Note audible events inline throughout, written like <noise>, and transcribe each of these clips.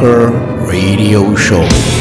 Metal Bunker Radio Show.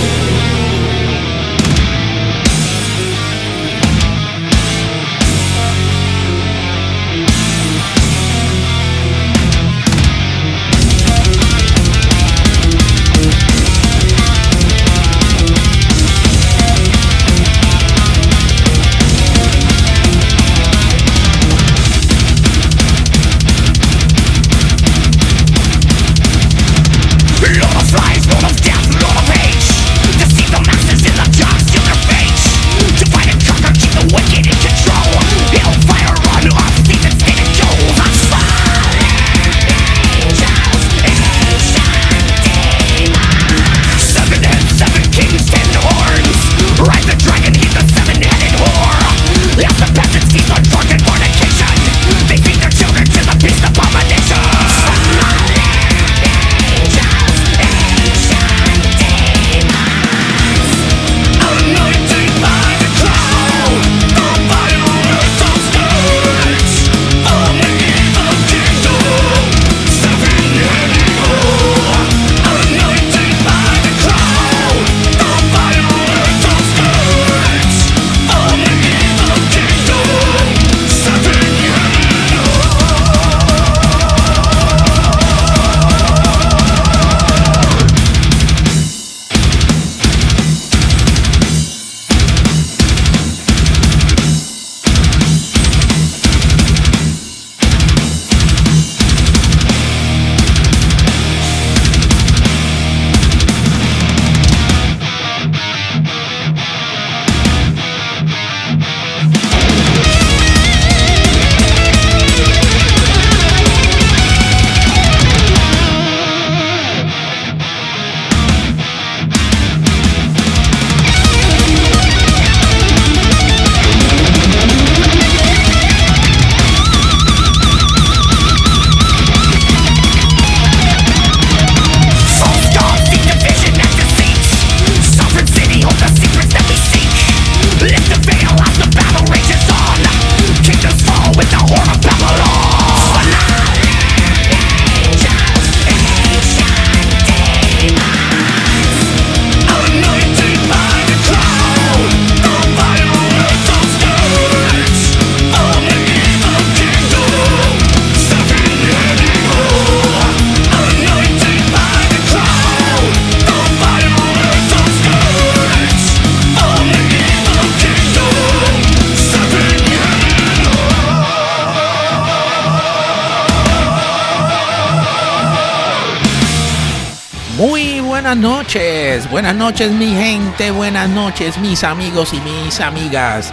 Buenas noches, buenas noches mi gente, buenas noches mis amigos y mis amigas.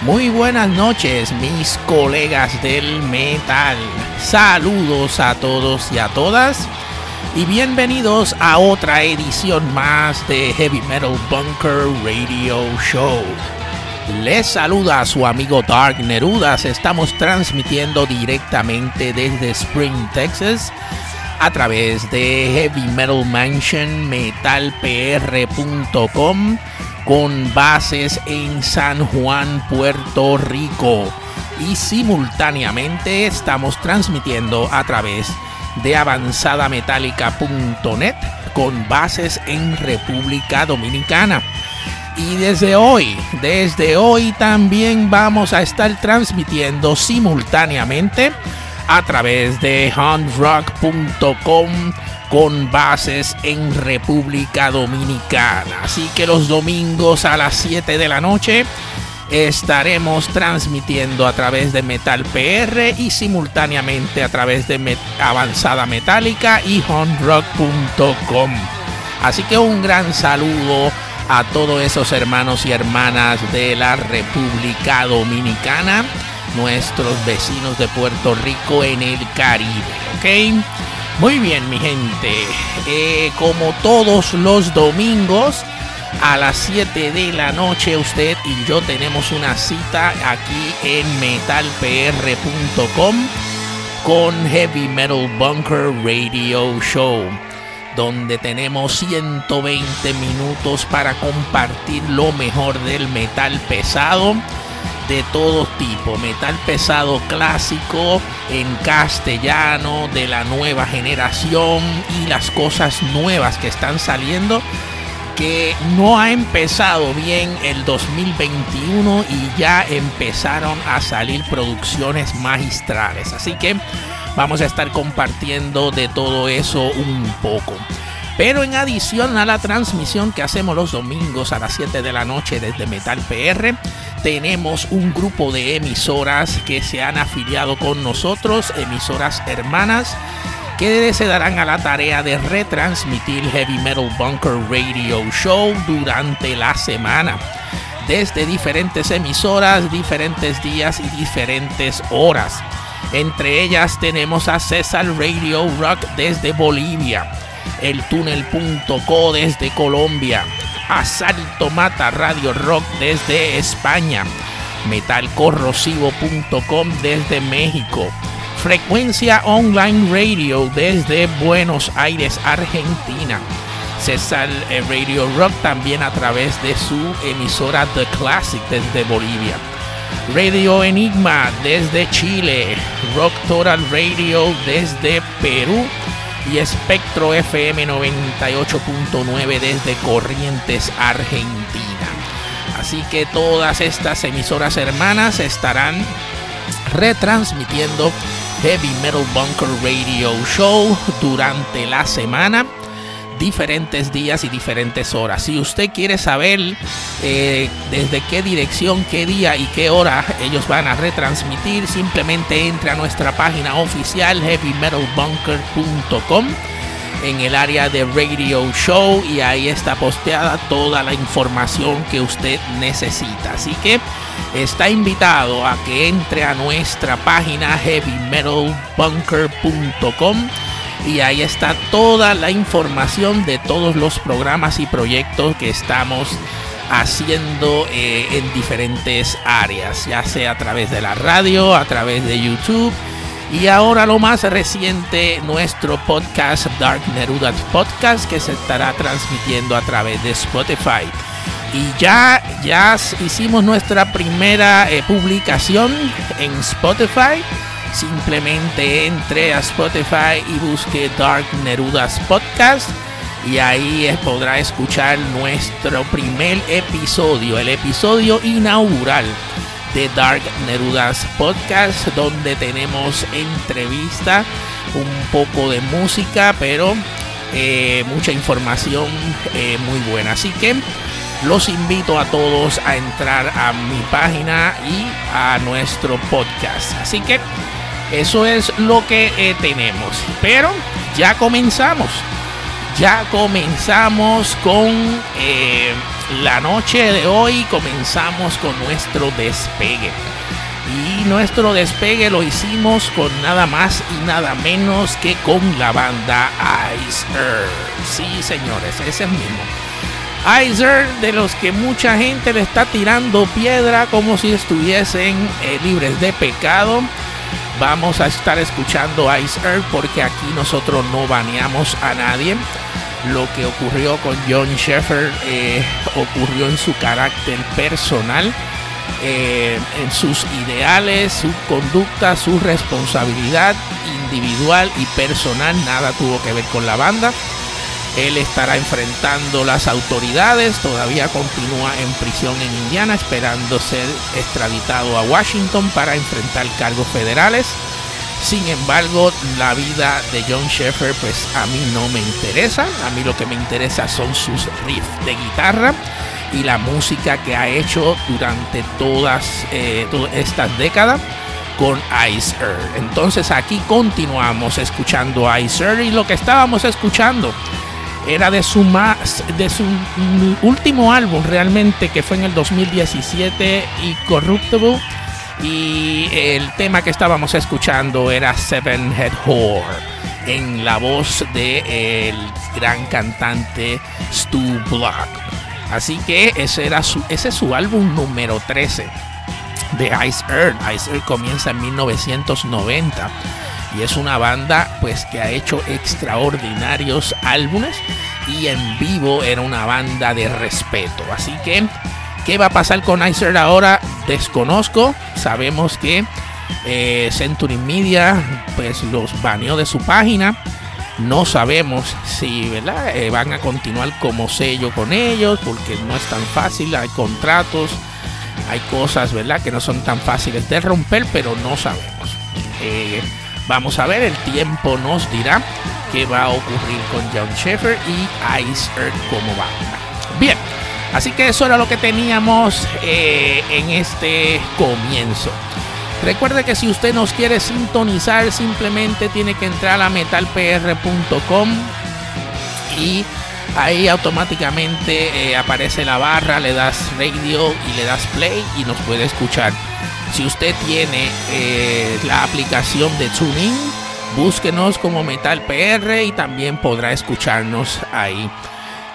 Muy buenas noches mis colegas del metal. Saludos a todos y a todas. Y bienvenidos a otra edición más de Heavy Metal Bunker Radio Show. Les saluda a su amigo Dark Nerudas. Estamos transmitiendo directamente desde Spring, Texas, a través de Heavy Metal Mansion metalpr.com con bases en San Juan, Puerto Rico. Y simultáneamente estamos transmitiendo a través de avanzadametallica.net con bases en República Dominicana. Y desde hoy, desde hoy también vamos a estar transmitiendo simultáneamente a través de handrock.com con bases en República Dominicana. Así que los domingos a las 7 de la noche estaremos transmitiendo a través de Metal PR y simultáneamente a través de Avanzada Metálica y handrock.com. Así que un gran saludo a todos esos hermanos y hermanas de la República Dominicana, nuestros vecinos de Puerto Rico en el Caribe, ¿ok? Muy bien, mi gente. Eh, como todos los domingos, a las 7 de la noche, usted y yo tenemos una cita aquí en metalpr.com con Heavy Metal Bunker Radio Show donde tenemos 120 minutos para compartir lo mejor del metal pesado de todo tipo, metal pesado clásico en castellano de la nueva generación y las cosas nuevas que están saliendo que no ha empezado bien el 2021 y ya empezaron a salir producciones magistrales. Así que vamos a estar compartiendo de todo eso un poco. Pero en adición a la transmisión que hacemos los domingos a las 7 de la noche desde Metal PR, tenemos un grupo de emisoras que se han afiliado con nosotros, emisoras hermanas, que se darán a la tarea de retransmitir Heavy Metal Bunker Radio Show durante la semana desde diferentes emisoras, diferentes días y diferentes horas. Entre ellas tenemos a César Radio Rock desde Bolivia, el túnel.co desde Colombia, Asalto Mata Radio Rock desde España, metalcorrosivo.com desde México, Frecuencia Online Radio desde Buenos Aires, Argentina. César eh, Radio Rock también a través de su emisora The Classic desde Bolivia. Radio Enigma desde Chile, Rock Total Radio desde Perú y Espectro FM 98.9 desde Corrientes, Argentina. Así que todas estas emisoras hermanas estarán retransmitiendo Heavy Metal Bunker Radio Show durante la semana diferentes días y diferentes horas. Si usted quiere saber eh, desde qué dirección, qué día y qué hora ellos van a retransmitir, simplemente entre a nuestra página oficial heavymetalbunker.com en el área de Radio Show y ahí está posteada toda la información que usted necesita. Así que está invitado a que entre a nuestra página heavymetalbunker.com y ahí está toda la información de todos los programas y proyectos que estamos haciendo eh, en diferentes áreas, ya sea a través de la radio, a través de YouTube y ahora lo más reciente, nuestro podcast Dark Neruda Podcast que se estará transmitiendo a través de Spotify. Y ya, ya hicimos nuestra primera eh, publicación en Spotify simplemente entre a Spotify y busque Dark Nerudas Podcast y ahí podrá escuchar nuestro primer episodio, el episodio inaugural de Dark Nerudas Podcast, donde tenemos entrevista, un poco de música, pero eh, mucha información eh, muy buena. Así que los invito a todos a entrar a mi página y a nuestro podcast. Así que eso es lo que eh, tenemos. Pero ya comenzamos. Ya comenzamos con eh, la noche de hoy. Comenzamos con nuestro despegue. Y nuestro despegue lo hicimos con nada más y nada menos que con la banda Ice. Sí, señores, ese es el mismo. Ice de los que mucha gente le está tirando piedra como si estuviesen eh, libres de pecado vamos a estar escuchando Ice Earth porque aquí nosotros no baneamos a nadie. Lo que ocurrió con John Sheffer eh, ocurrió en su carácter personal, eh, en sus ideales, su conducta, su responsabilidad individual y personal. Nada tuvo que ver con la banda. Él estará enfrentando las autoridades, todavía continúa en prisión en Indiana esperando ser extraditado a Washington para enfrentar cargos federales. Sin embargo, la vida de John Sheffer pues a mí no me interesa. A mí lo que me interesa son sus riffs de guitarra y la música que ha hecho durante todas, eh, estas décadas con Ice Earth. Entonces aquí continuamos escuchando Ice Earth y lo que estábamos escuchando era de su más de su último álbum realmente que fue en el 2017 y Corruptible y el tema que estábamos escuchando era Seven Head Whore en la voz de el gran cantante Stu Block. Así que ese era su ese es su álbum número 13 de Ice Earth. Ice Earth comienza en 1990 y es una banda pues que ha hecho extraordinarios álbumes y en vivo era una banda de respeto. Así que, ¿qué va a pasar con Icer ahora? Desconozco. Sabemos que eh, Century Media pues los baneó de su página. No sabemos si ¿verdad? Eh, van a continuar como sello con ellos porque no es tan fácil, hay contratos, hay cosas ¿verdad? que no son tan fáciles de romper, pero no sabemos. Eh, Vamos a ver, el tiempo nos dirá qué va a ocurrir con John Sheffer y Ice Earth como banda. Bien, así que eso era lo que teníamos eh, en este comienzo. Recuerde que si usted nos quiere sintonizar, simplemente tiene que entrar a metalpr.com y ahí automáticamente eh, aparece la barra, le das radio y le das play y nos puede escuchar. Si usted tiene eh, la aplicación de TuneIn, búsquenos como Metal PR y también podrá escucharnos ahí.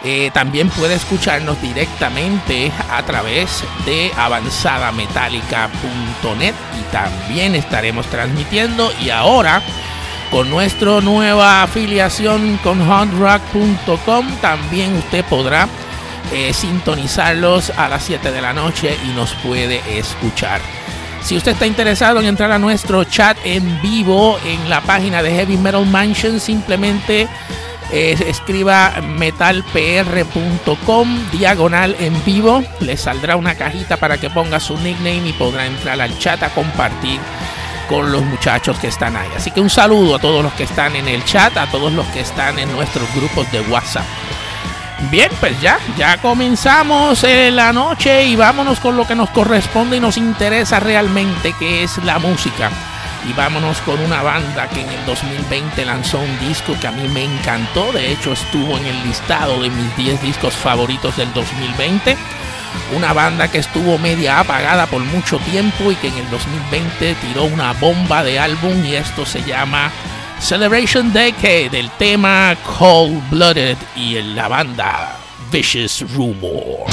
Eh, también puede escucharnos directamente a través de avanzadametallica.net y también estaremos transmitiendo y ahora con nuestra nueva afiliación con hondrock.com también usted podrá eh, sintonizarlos a las 7 de la noche y nos puede escuchar. Si usted está interesado en entrar a nuestro chat en vivo en la página de Heavy Metal Mansion, simplemente eh, escriba metalpr.com diagonal en vivo. Le saldrá una cajita para que ponga su nickname y podrá entrar al chat a compartir con los muchachos que están ahí. Así que un saludo a todos los que están en el chat, a todos los que están en nuestros grupos de WhatsApp. Bien, pues ya, ya comenzamos la noche y vámonos con lo que nos corresponde y nos interesa realmente, que es la música. Y vámonos con una banda que en el 2020 lanzó un disco que a mí me encantó. De hecho, estuvo en el listado de mis 10 discos favoritos del 2020. Una banda que estuvo media apagada por mucho tiempo y que en el 2020 tiró una bomba de álbum y esto se llama Celebration Decade, del tema Cold Blooded y la banda Vicious Rumor.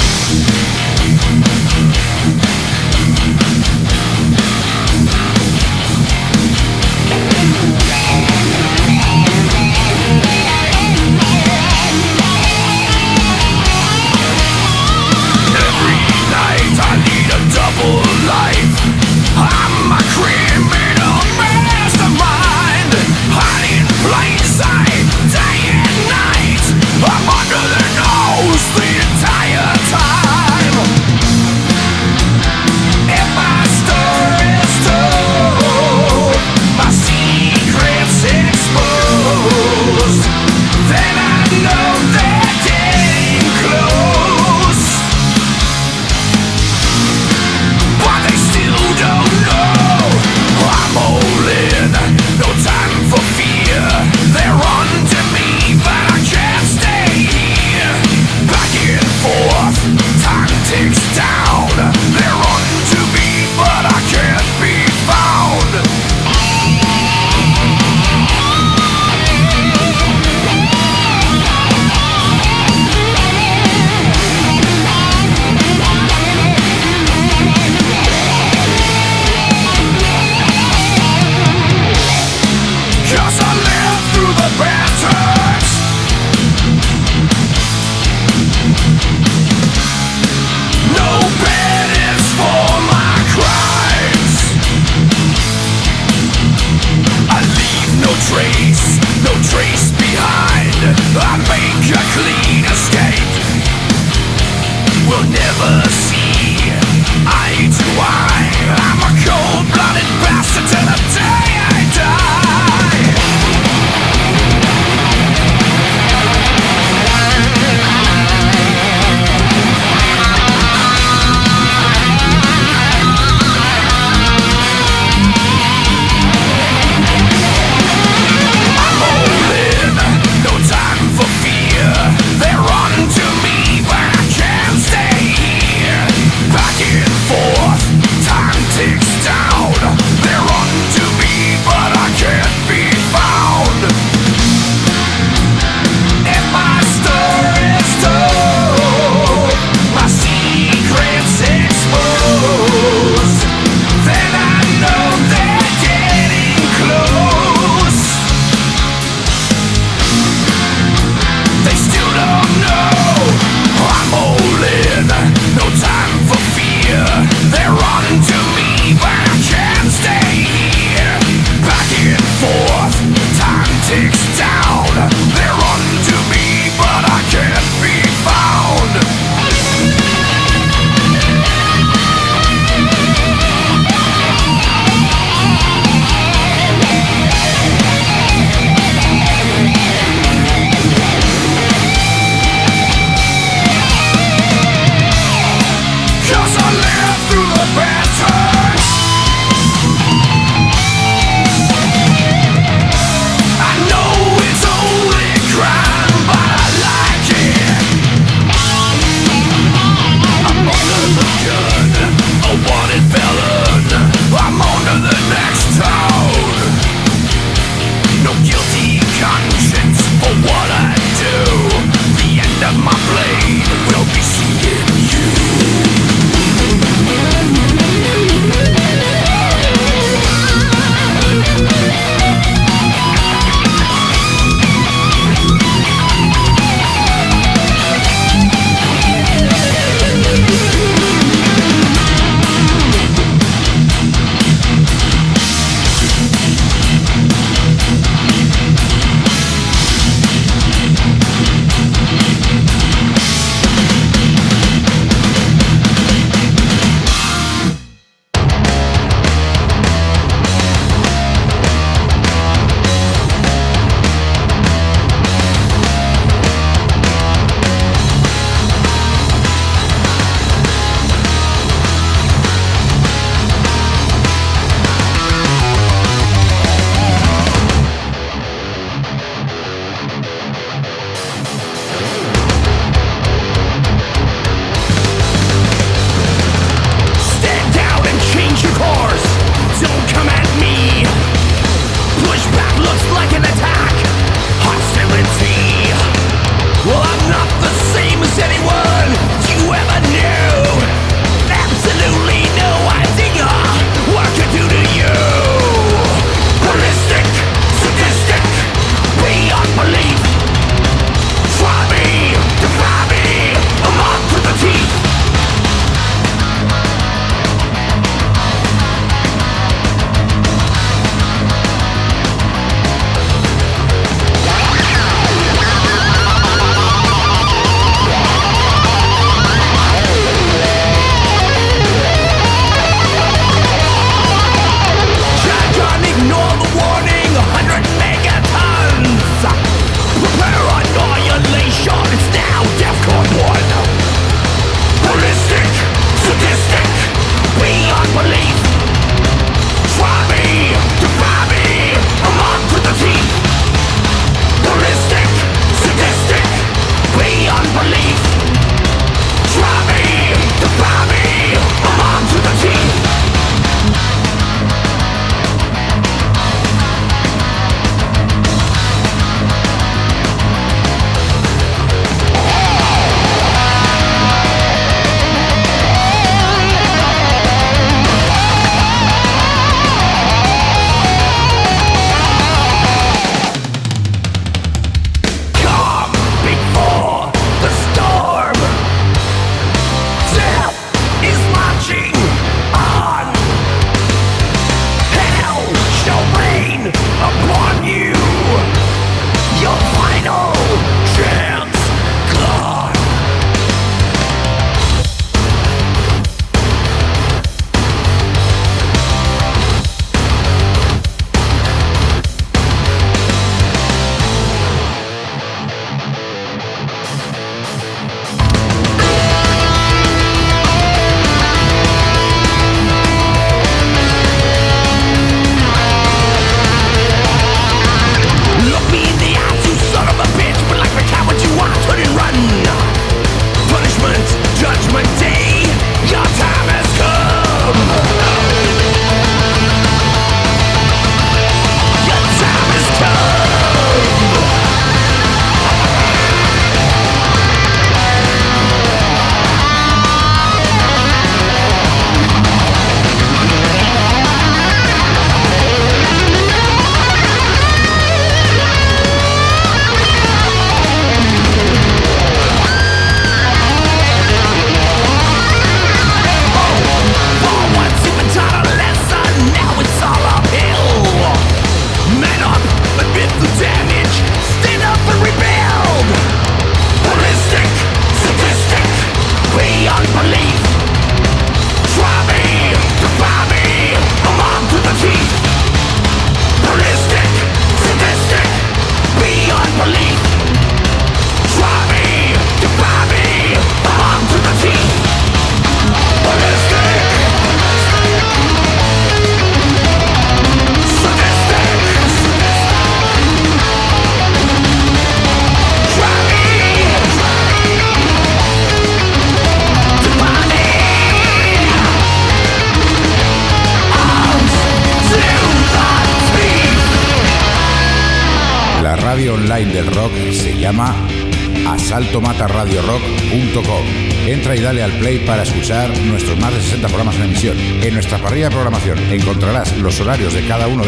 Horarios de cada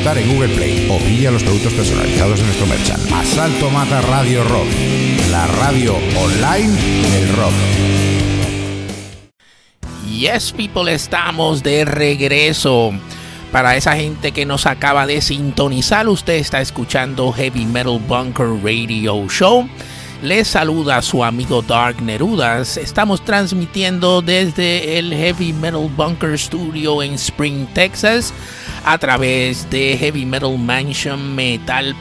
en Google Play. O pilla los productos personalizados de nuestro merchant. Asalto Mata Radio Rock, la radio online del rock. Yes, people, estamos de regreso. Para esa gente que nos acaba de sintonizar, usted está escuchando Heavy Metal Bunker Radio Show. Les saluda su amigo Dark Nerudas. Estamos transmitiendo desde el Heavy Metal Bunker Studio en Spring, Texas, a través de Heavy Metal Mansion metalpr.com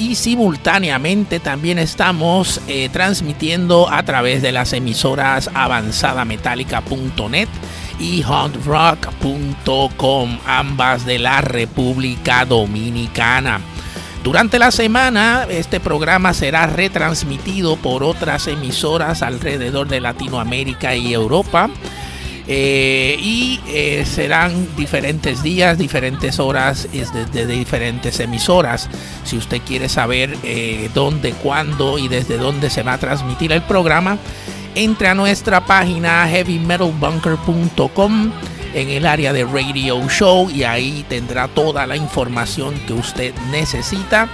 y simultáneamente también estamos eh, transmitiendo a través de las emisoras avanzadametálica.net y hardrock.com, ambas de la República Dominicana. Durante la semana este programa será retransmitido por otras emisoras alrededor de Latinoamérica y Europa. Eh, y eh, serán diferentes días, diferentes horas desde de diferentes emisoras. Si usted quiere saber eh, dónde, cuándo y desde dónde se va a transmitir el programa, entre a nuestra página heavymetalbunker.com en el área de Radio Show y ahí tendrá toda la información que usted necesita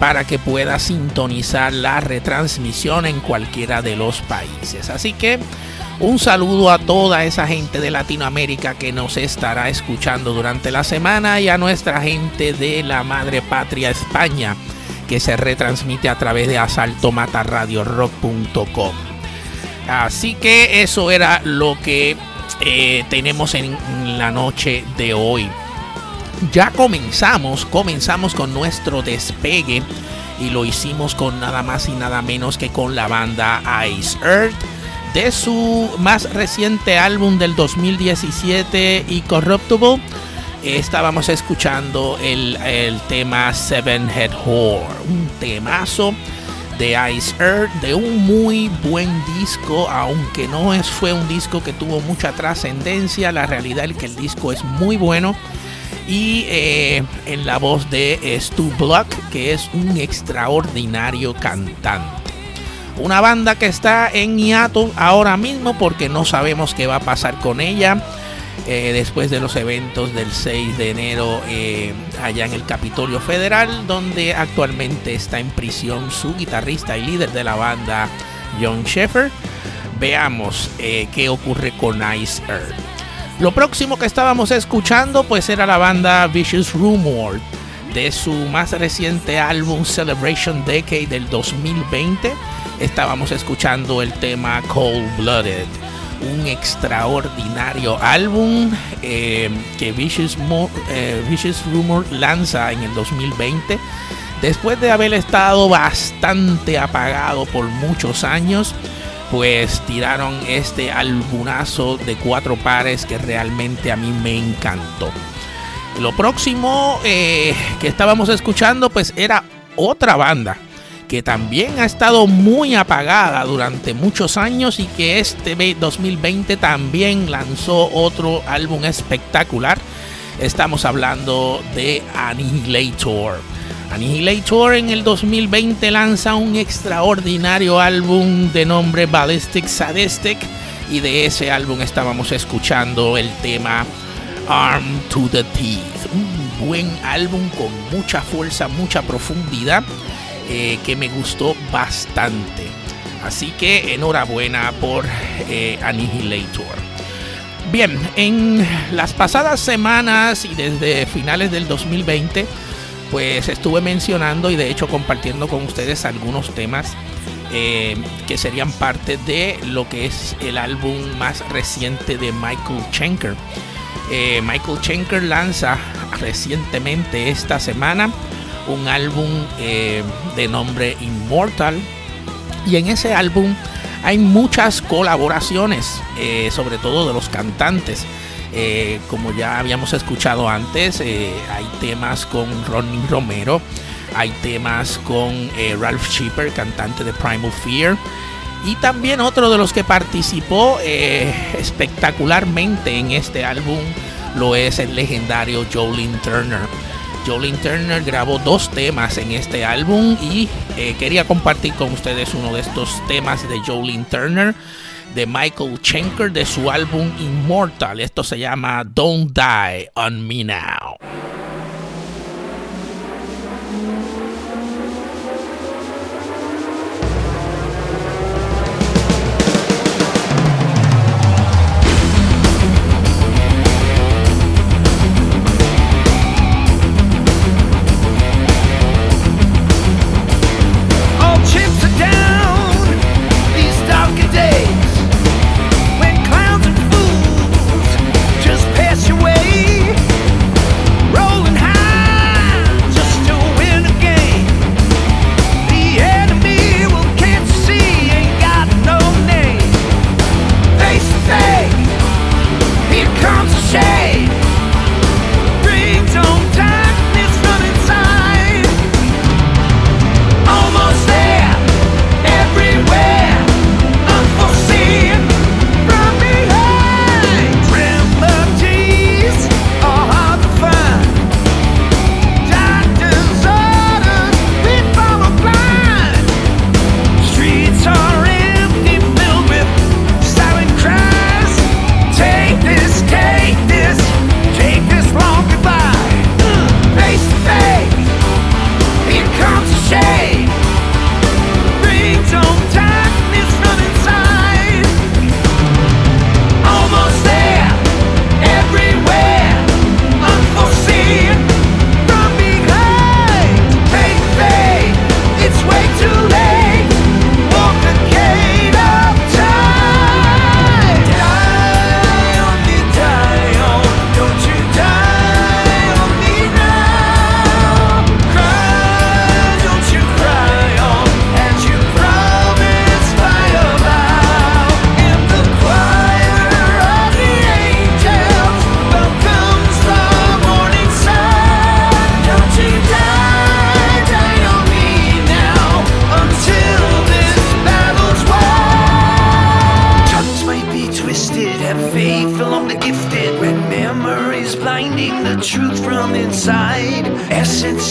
para que pueda sintonizar la retransmisión en cualquiera de los países. Así que un saludo a toda esa gente de Latinoamérica que nos estará escuchando durante la semana y a nuestra gente de la madre patria España que se retransmite a través de asaltomataradiorock.com. Así que eso era lo que eh, tenemos en la noche de hoy. Ya comenzamos, comenzamos con nuestro despegue y lo hicimos con nada más y nada menos que con la banda Ice Earth de su más reciente álbum del 2017 y Corruptible estábamos escuchando el, el tema Seven Head Whore, un temazo de Ice Earth, de un muy buen disco, aunque no es, fue un disco que tuvo mucha trascendencia, la realidad es que el disco es muy bueno. Y eh, en la voz de Stu Block, que es un extraordinario cantante. Una banda que está en hiato ahora mismo porque no sabemos qué va a pasar con ella. Eh, después de los eventos del 6 de enero eh, allá en el Capitolio Federal, donde actualmente está en prisión su guitarrista y líder de la banda, John Sheffer. Veamos eh, qué ocurre con Ice Earth. Lo próximo que estábamos escuchando pues era la banda Vicious Rumor de su más reciente álbum Celebration Decade del 2020. Estábamos escuchando el tema Cold Blooded un extraordinario álbum eh, que Vicious, eh, Vicious, Rumor lanza en el 2020. Después de haber estado bastante apagado por muchos años, pues tiraron este albumazo de cuatro pares que realmente a mí me encantó. Lo próximo eh, que estábamos escuchando pues era otra banda que también ha estado muy apagada durante muchos años y que este 2020 también lanzó otro álbum espectacular. Estamos hablando de Annihilator. Annihilator en el 2020 lanza un extraordinario álbum de nombre Ballistic Sadistic y de ese álbum estábamos escuchando el tema Arm to the Teeth. Un buen álbum con mucha fuerza, mucha profundidad eh, que me gustó bastante. Así que enhorabuena por eh, Annihilator. Bien, en las pasadas semanas y desde finales del 2020, pues estuve mencionando y de hecho compartiendo con ustedes algunos temas eh, que serían parte de lo que es el álbum más reciente de Michael Schenker. Michael Schenker lanza recientemente esta semana un álbum eh, de nombre Immortal. Y en ese álbum hay muchas colaboraciones, eh, sobre todo de los cantantes. Eh, como ya habíamos escuchado antes, hay temas con Ronnie Romero, hay temas con Ralph Shipper, cantante de Primal Fear. Y también otro de los que participó espectacularmente en este álbum lo es el legendario Jolene Turner. Jolene Turner grabó dos temas en este álbum y eh, quería compartir con ustedes uno de estos temas de Jolene Turner de Michael Schenker de su álbum Immortal. Esto se llama Don't Die on Me Now.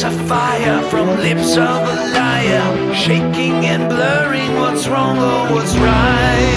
A fire from lips of a liar, shaking and blurring what's wrong or what's right.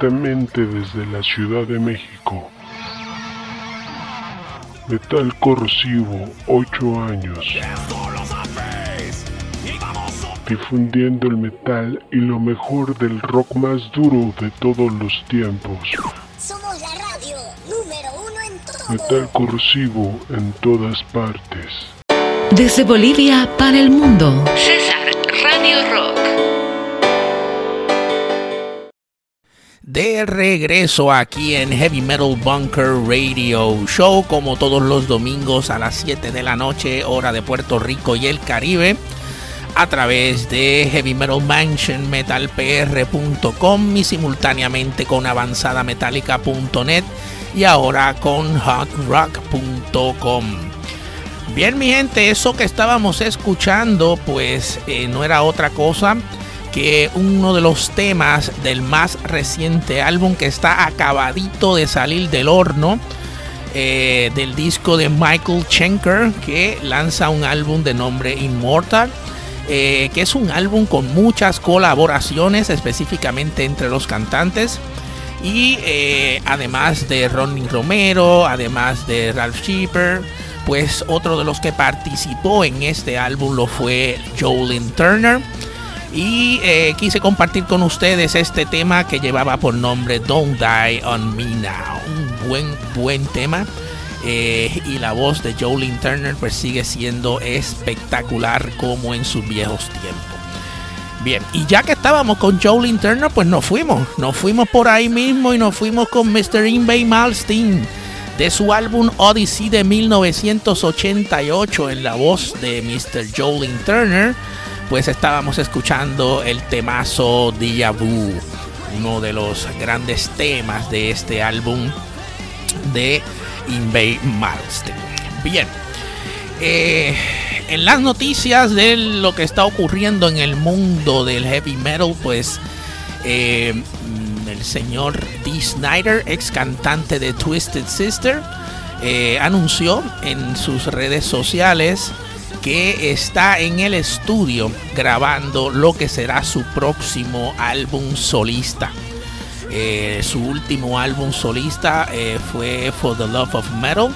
Directamente desde la Ciudad de México. Metal Corrosivo, 8 años. Difundiendo el metal y lo mejor del rock más duro de todos los tiempos. Somos la radio número uno en todo. Metal Corrosivo en todas partes. Desde Bolivia para el mundo. César Radio Rock. De regreso aquí en Heavy Metal Bunker Radio Show, como todos los domingos a las 7 de la noche, hora de Puerto Rico y el Caribe, a través de Heavy Metal Mansion metalpr.com y simultáneamente con avanzadametallica.net y ahora con hotrock.com. Bien, mi gente, eso que estábamos escuchando, pues eh, no era otra cosa que uno de los temas del más reciente álbum que está acabadito de salir del horno. eh, del disco de Michael Schenker que lanza un álbum de nombre Immortal eh, que es un álbum con muchas colaboraciones específicamente entre los cantantes y eh, además de Ronnie Romero además de Ralph Shepard pues otro de los que participó en este álbum lo fue Jolin Turner y eh, quise compartir con ustedes este tema que llevaba por nombre Don't Die on Me Now. Un buen, buen tema. Eh, y la voz de Jolene Turner pues sigue siendo espectacular como en sus viejos tiempos. Bien, y ya que estábamos con Jolene Turner, pues nos fuimos. Nos fuimos por ahí mismo y nos fuimos con Mr. Inbay Malstein de su álbum Odyssey de 1988 en la voz de Mr. Jolene Turner pues estábamos escuchando el temazo Déjà Vu, uno de los grandes temas de este álbum de Invey Malmsteen. Bien, eh, en las noticias de lo que está ocurriendo en el mundo del heavy metal, pues eh, el señor Dee Snyder, ex cantante de Twisted Sister, eh, anunció en sus redes sociales que está en el estudio grabando lo que será su próximo álbum solista. Eh, su último álbum solista eh, fue For the Love of Metal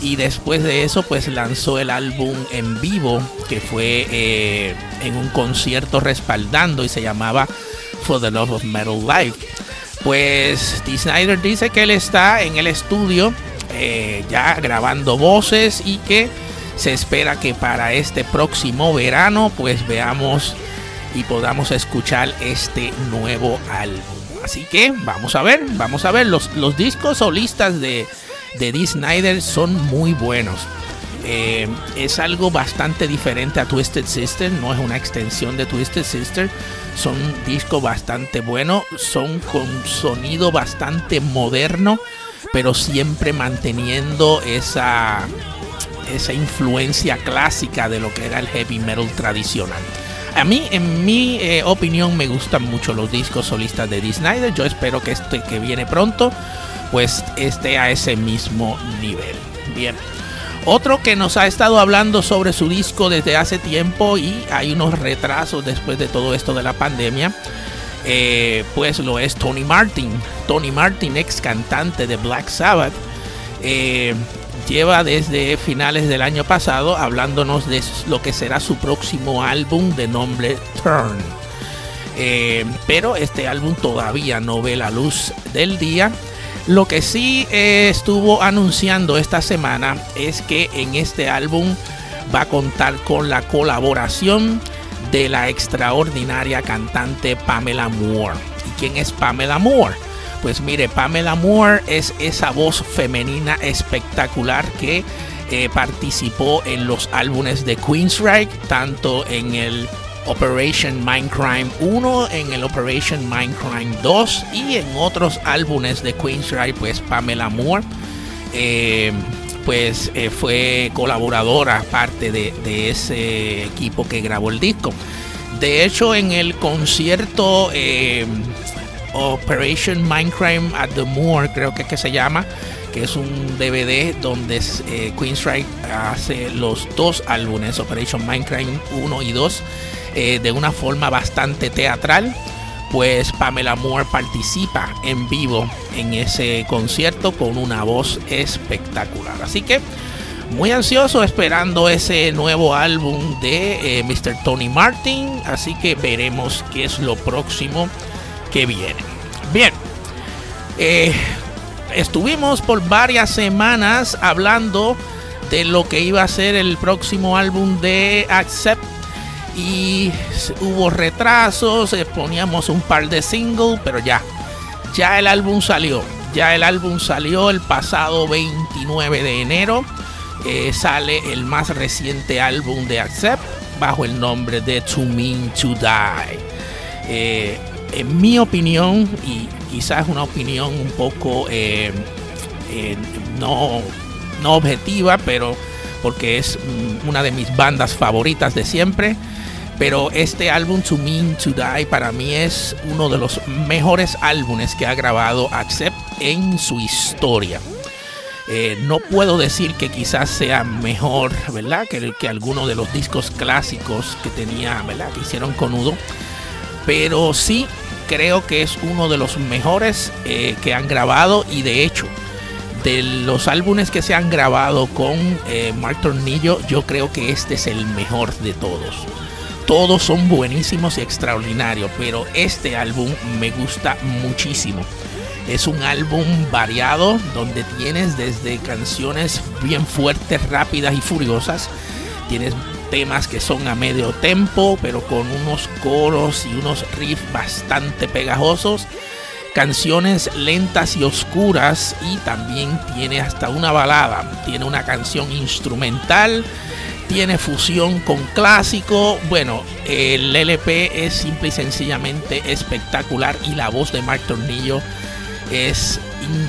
y después de eso pues lanzó el álbum en vivo que fue eh, en un concierto respaldando y se llamaba For the Love of Metal Live. Pues Dee Snyder dice que él está en el estudio ya grabando voces y que se espera que para este próximo verano pues veamos y podamos escuchar este nuevo álbum. Así que vamos a ver, vamos a ver, los, los discos solistas de, de Dee Snyder son muy buenos. Eh, es algo bastante diferente a Twisted Sister, no es una extensión de Twisted Sister, son discos bastante buenos, son con sonido bastante moderno, pero siempre manteniendo esa, esa influencia clásica de lo que era el heavy metal tradicional. A mí, en mi eh, opinión, me gustan mucho los discos solistas de Dee Snyder. Yo espero que este que viene pronto, pues esté a ese mismo nivel. Bien. Otro que nos ha estado hablando sobre su disco desde hace tiempo y hay unos retrasos después de todo esto de la pandemia. Eh, pues lo es Tony Martin. Tony Martin, ex cantante de Black Sabbath. Eh, lleva desde finales del año pasado hablándonos de lo que será su próximo álbum de nombre Turn. Eh, pero este álbum todavía no ve la luz del día. Lo que sí eh, estuvo anunciando esta semana es que en este álbum va a contar con la colaboración de la extraordinaria cantante Pamela Moore. ¿Y quién es Pamela Moore? Pues mire, Pamela Moore es esa voz femenina espectacular que eh, participó en los álbumes de Queensryche, tanto en el Operation Mindcrime 1, en el Operation Mindcrime 2 y en otros álbumes de Queensryche, pues Pamela Moore. Eh, pues eh, fue colaboradora parte de, ese equipo que grabó el disco. De hecho, en el concierto Operation Mindcrime at the Moor, creo que es que se llama, que es un DVD donde eh, Queensryche hace los dos álbumes, Operation Mindcrime 1 y 2. eh, de una forma bastante teatral, pues Pamela Moore participa en vivo en ese concierto con una voz espectacular. Así que muy ansioso esperando ese nuevo álbum de eh, Mr. Tony Martin. Así que veremos qué es lo próximo que viene. Bien. Eh, estuvimos por varias semanas hablando de lo que iba a ser el próximo álbum de Accept y hubo retrasos, eh, poníamos un par de singles, pero ya, ya el álbum salió, ya el álbum salió el pasado 29 de enero, eh, sale el más reciente álbum de Accept bajo el nombre de To Mean To Die. En mi opinión, y quizás una opinión un poco no, no objetiva, pero porque es mm, una de mis bandas favoritas de siempre. Pero este álbum To Mean To Die para mí es uno de los mejores álbumes que ha grabado Accept en su historia. Eh, no puedo decir que quizás sea mejor, ¿verdad? Que, que alguno de los discos clásicos que tenía, ¿verdad? Que hicieron con Udo. Pero sí creo que es uno de los mejores eh, que han grabado y de hecho de los álbumes que se han grabado con eh, Mark Tornillo, yo creo que este es el mejor de todos. Todos son buenísimos y extraordinarios, pero este álbum me gusta muchísimo. Es un álbum variado donde tienes desde canciones bien fuertes, rápidas y furiosas. Tienes temas que son a medio tempo, pero con unos coros y unos riffs bastante pegajosos. Canciones lentas y oscuras y también tiene hasta una balada, tiene una canción instrumental, tiene fusión con clásico, bueno, el LP es simple y sencillamente espectacular y la voz de Mark Tornillo es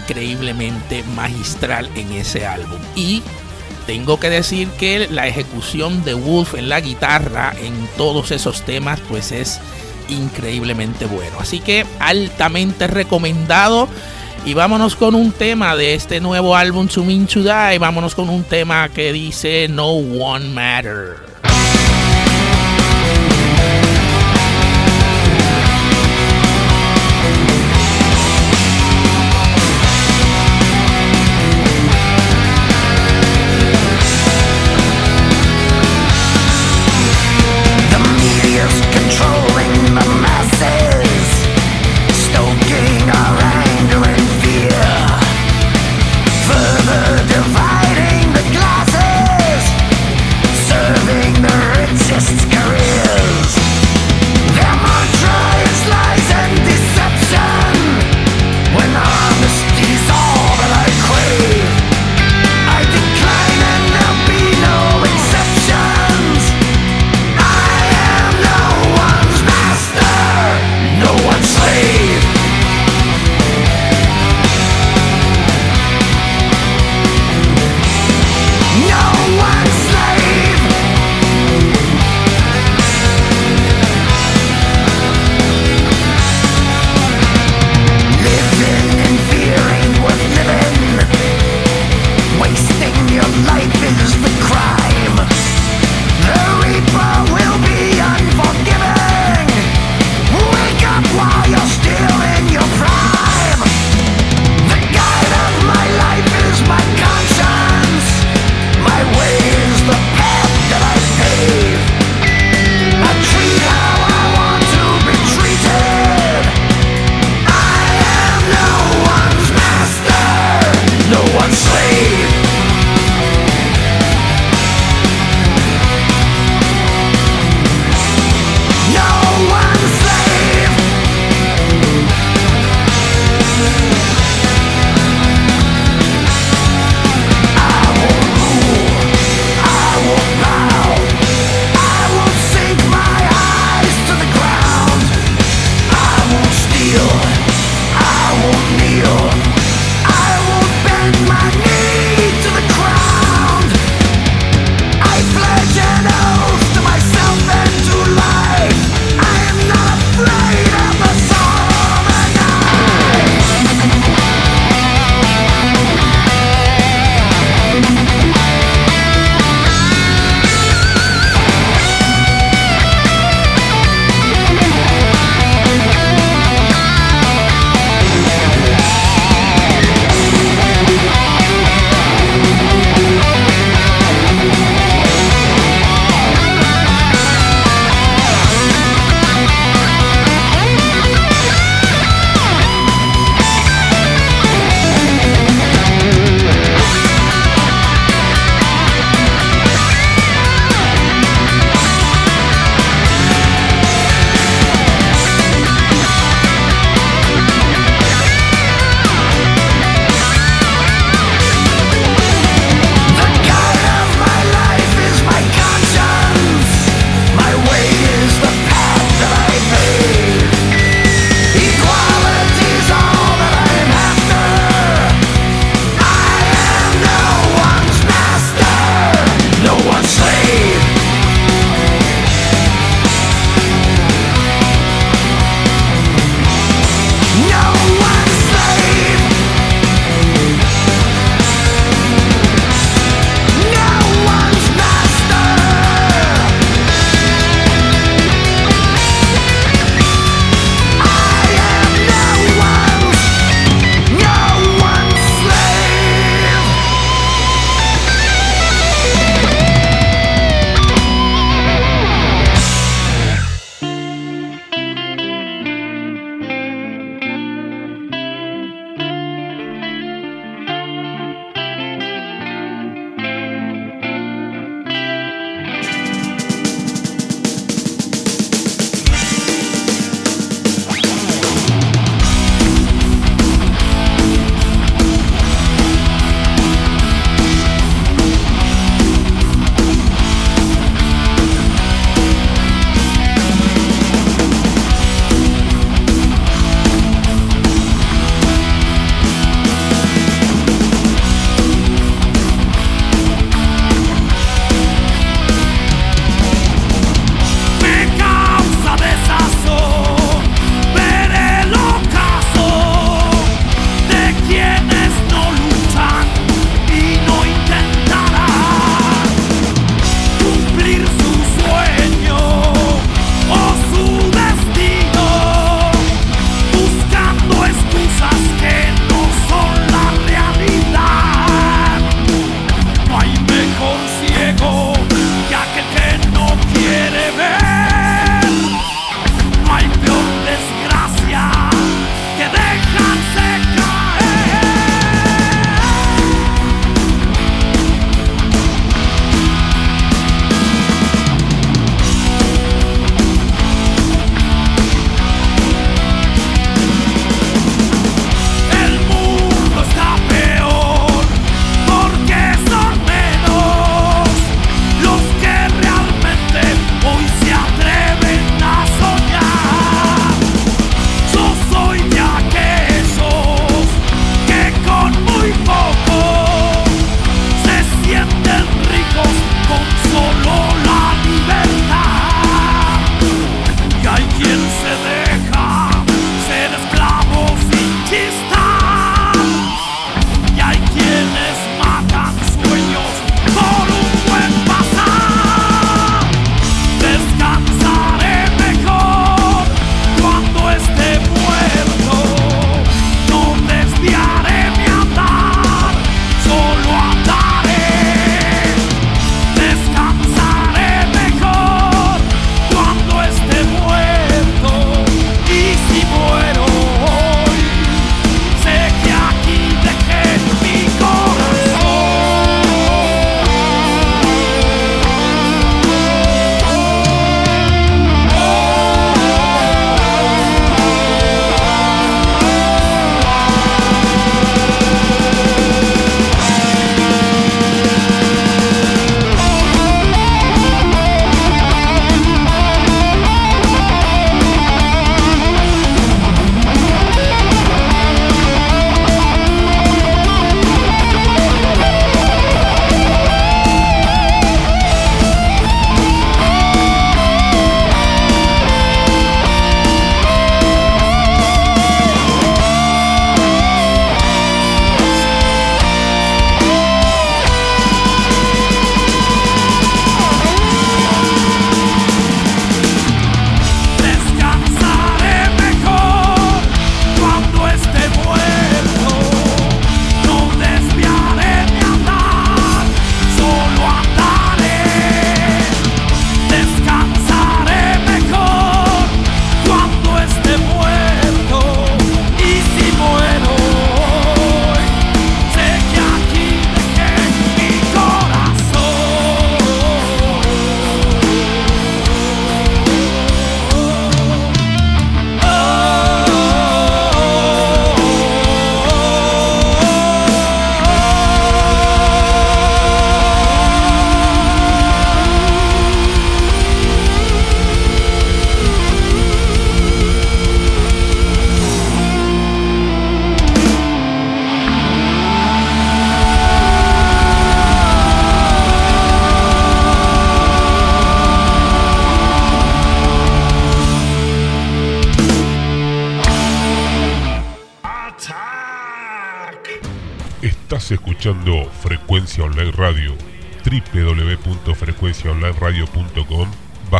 increíblemente magistral en ese álbum. Y tengo que decir que la ejecución de Wolf en la guitarra en todos esos temas pues es increíblemente bueno. Así que altamente recomendado. Y vámonos con un tema de este nuevo álbum To Mean To Die. Vámonos con un tema que dice No One Matter.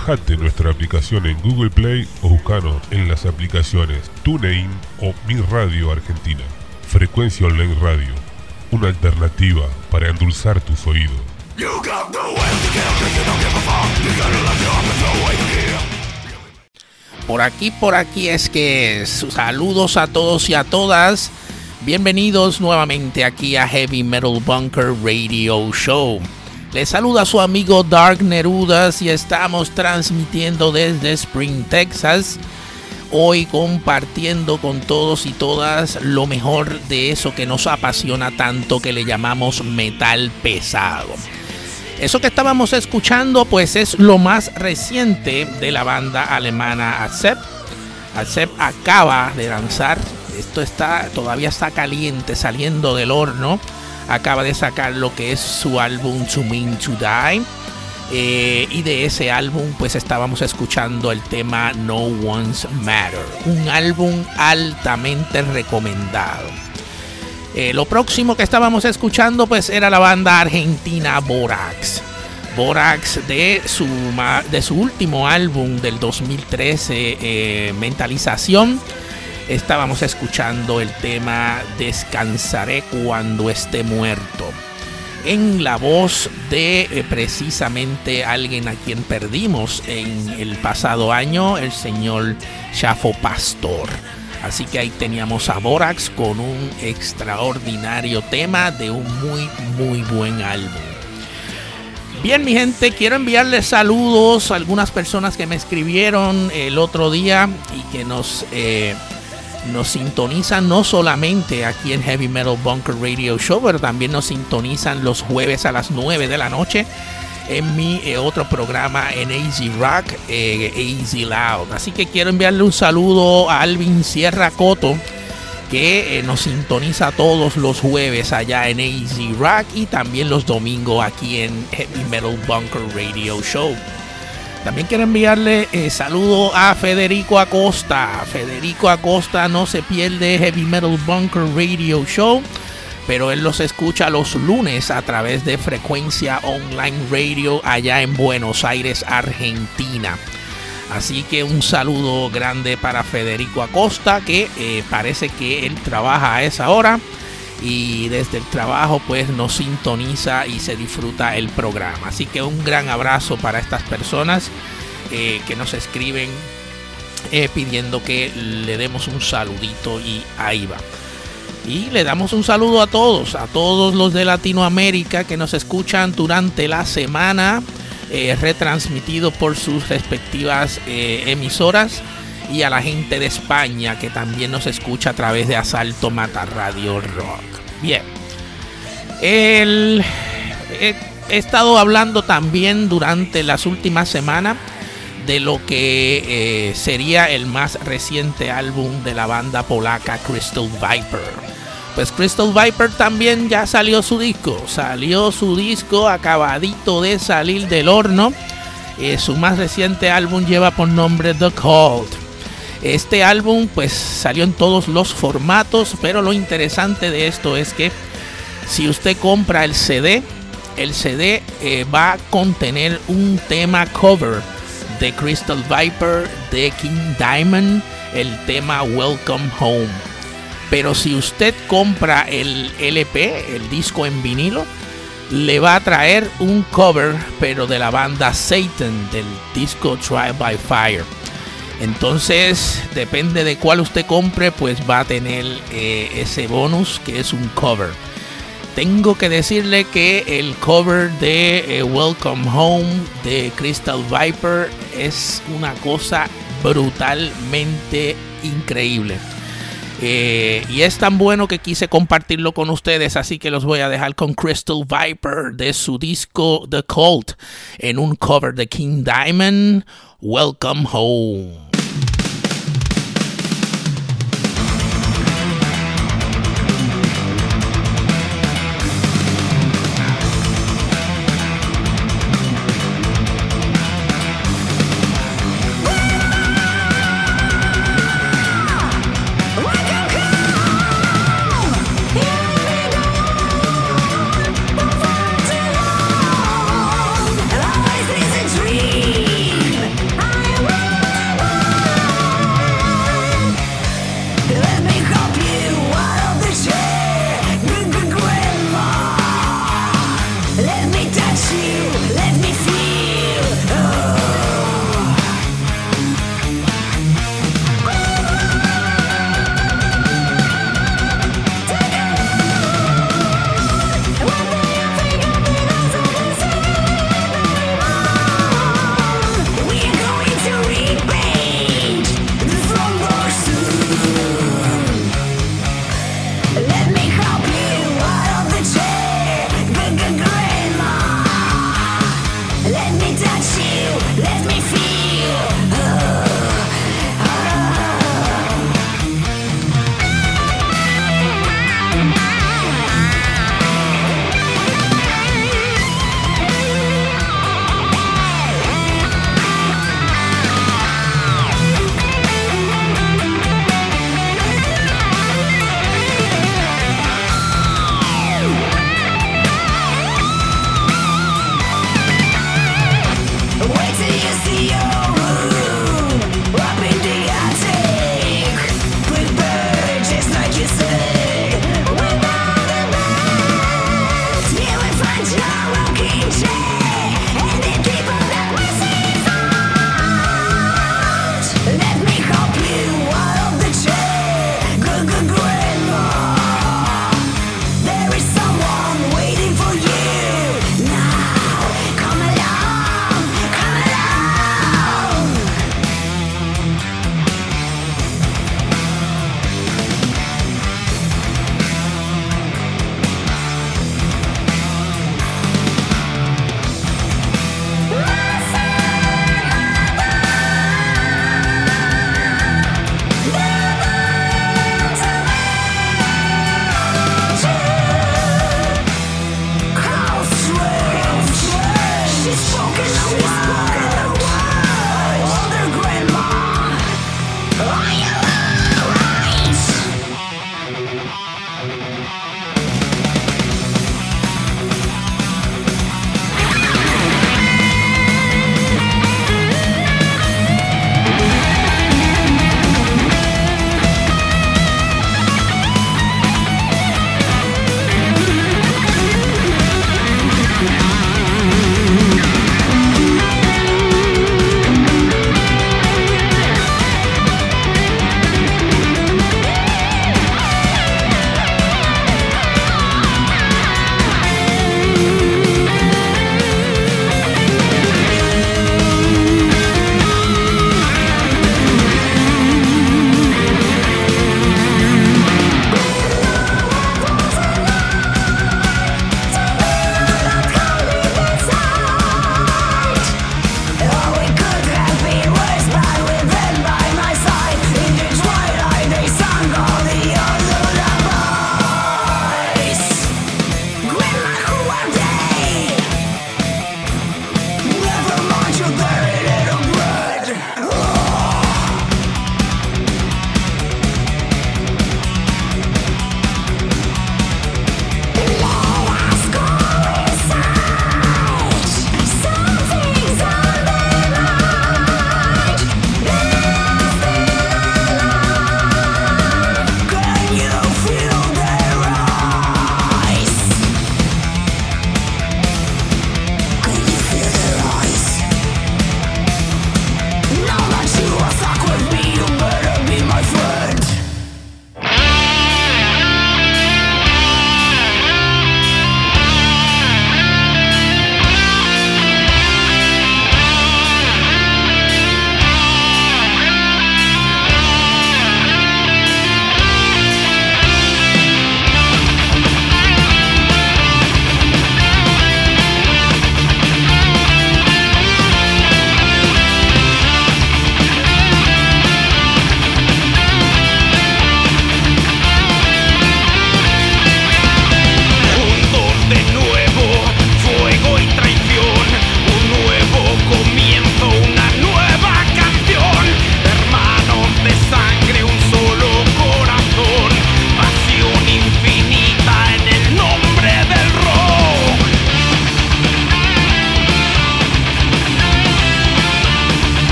Bajate nuestra aplicación en Google Play o buscanos en las aplicaciones TuneIn o Mi Radio Argentina. Frecuencia Online Radio, una alternativa para endulzar tus oídos. Por aquí, por aquí es que saludos a todos y a todas. Bienvenidos nuevamente aquí a Heavy Metal Bunker Radio Show. Les saluda su amigo Dark Nerudas y estamos transmitiendo desde Spring, Texas. Hoy compartiendo con todos y todas lo mejor de eso que nos apasiona tanto que le llamamos metal pesado. Eso que estábamos escuchando pues es lo más reciente de la banda alemana Accept. Accept acaba de lanzar, esto está todavía está caliente saliendo del horno. Acaba de sacar lo que es su álbum To Mean To Die. Eh, y de ese álbum pues estábamos escuchando el tema No One's Matter. Un álbum altamente recomendado. Eh, lo próximo que estábamos escuchando pues era la banda argentina Borax. Borax de su, de su último álbum del 2013, eh, Mentalización. Estábamos escuchando el tema Descansaré cuando esté muerto. En la voz de eh, precisamente alguien a quien perdimos en el pasado año, el señor Chafo Pastor. Así que ahí teníamos a Borax con un extraordinario tema de un muy, muy buen álbum. Bien, mi gente, quiero enviarles saludos a algunas personas que me escribieron el otro día y que nos, eh, nos sintonizan no solamente aquí en Heavy Metal Bunker Radio Show, pero también nos sintonizan los jueves a las 9 de la noche en mi eh, otro programa en Easy Rock, eh, Easy Loud. Así que quiero enviarle un saludo a Alvin Sierra Coto, que eh, nos sintoniza todos los jueves allá en Easy Rock y también los domingos aquí en Heavy Metal Bunker Radio Show. También quiero enviarle saludo a Federico Acosta. Federico Acosta no se pierde Heavy Metal Bunker Radio Show pero él los escucha los lunes a través de frecuencia online radio allá en Buenos Aires, Argentina. Así que un saludo grande para Federico Acosta, que eh, parece que él trabaja a esa hora y desde el trabajo pues nos sintoniza y se disfruta el programa. Así que un gran abrazo para estas personas eh, que nos escriben eh, pidiendo que le demos un saludito y ahí va. Y le damos un saludo a todos, a todos los de Latinoamérica que nos escuchan durante la semana, eh, retransmitido por sus respectivas emisoras. Y a la gente de España que también nos escucha a través de Asalto Mata Radio Rock. Bien. he, estado hablando también durante las últimas semanas de lo que eh, sería el más reciente álbum de la banda polaca Crystal Viper. Pues Crystal Viper también ya salió su disco. Salió su disco acabadito de salir del horno. Eh, su más reciente álbum lleva por nombre The Cold. Este álbum pues salió en todos los formatos, pero lo interesante de esto es que si usted compra el CD, el CD eh, va a contener un tema cover de Crystal Viper, de King Diamond, el tema Welcome Home. Pero si usted compra el LP, el disco en vinilo, le va a traer un cover, pero de la banda Satan, del disco Try by Fire. Entonces, depende de cuál usted compre, pues va a tener eh, ese bonus que es un cover. Tengo que decirle que el cover de eh, Welcome Home de Crystal Viper es una cosa brutalmente increíble. Eh, y es tan bueno que quise compartirlo con ustedes, así que los voy a dejar con Crystal Viper de su disco The Cult en un cover de King Diamond. Welcome home.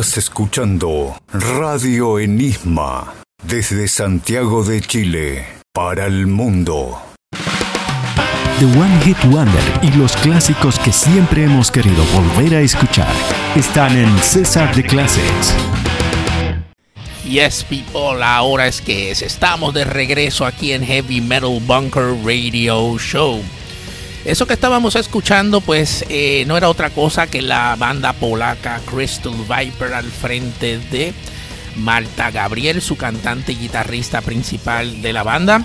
Estás escuchando Radio Enigma desde Santiago de Chile para el mundo. The One Hit Wonder y los clásicos que siempre hemos querido volver a escuchar están en César de Classics. Yes, people, ahora es que es. Estamos de regreso aquí en Heavy Metal Bunker Radio Show. Eso que estábamos escuchando, pues eh, no era otra cosa que la banda polaca Crystal Viper al frente de Marta Gabriel, su cantante y guitarrista principal de la banda,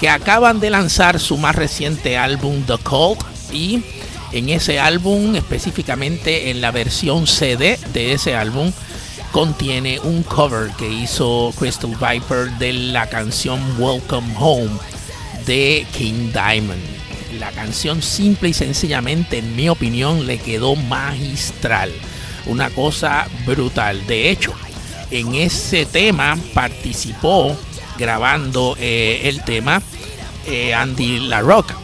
que acaban de lanzar su más reciente álbum The Cult y en ese álbum, específicamente en la versión CD de ese álbum, contiene un cover que hizo Crystal Viper de la canción Welcome Home de King Diamond la canción simple y sencillamente, en mi opinión, le quedó magistral. Una cosa brutal. De hecho, en ese tema participó grabando eh, el tema eh, Andy LaRocca,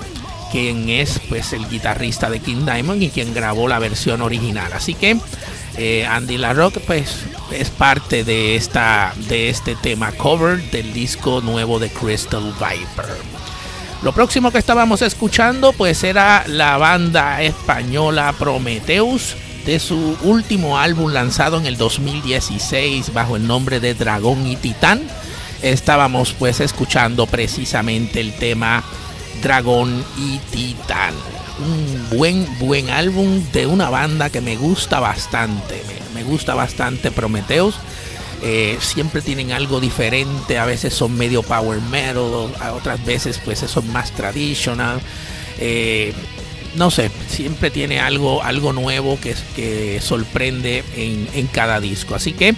quien es pues el guitarrista de King Diamond y quien grabó la versión original. Así que eh, Andy LaRocca pues es parte de esta de este tema cover del disco nuevo de Crystal Viper. Lo próximo que estábamos escuchando pues era la banda española Prometheus de su último álbum lanzado en el 2016 bajo el nombre de Dragón y Titán. Estábamos pues escuchando precisamente el tema Dragón y Titán. Un buen, buen álbum de una banda que me gusta bastante. Me, gusta bastante Prometheus. Eh, siempre tienen algo diferente, a veces son medio power metal, otras veces pues son más traditional. Eh, no sé, siempre tiene algo, algo nuevo que, sorprende en, en, cada disco. Así que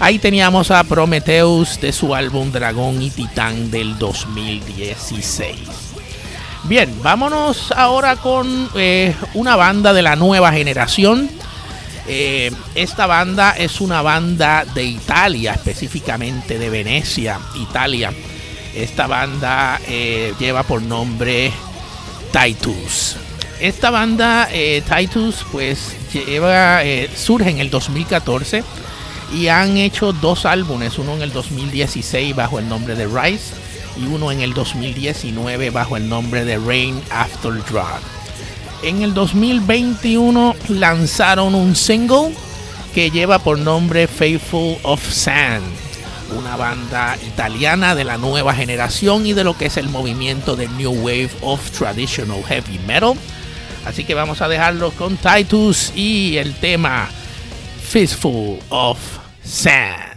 ahí teníamos a Prometheus de su álbum Dragón y Titán del 2016. Bien, vámonos ahora con eh, una banda de la nueva generación. Eh, esta banda es una banda de Italia, específicamente de Venecia, Italia. Esta banda eh, lleva por nombre Titus. Esta banda eh, Titus pues surge en el 2014 y han hecho dos álbumes, uno en el 2016 bajo el nombre de Rise y uno en el 2019 bajo el nombre de Rain After Drought. En el 2021 lanzaron un single que lleva por nombre Faithful of Sand, una banda italiana de la nueva generación y de lo que es el movimiento de New Wave of Traditional Heavy Metal. Así que vamos a dejarlo con Titus y el tema Fistful of Sand.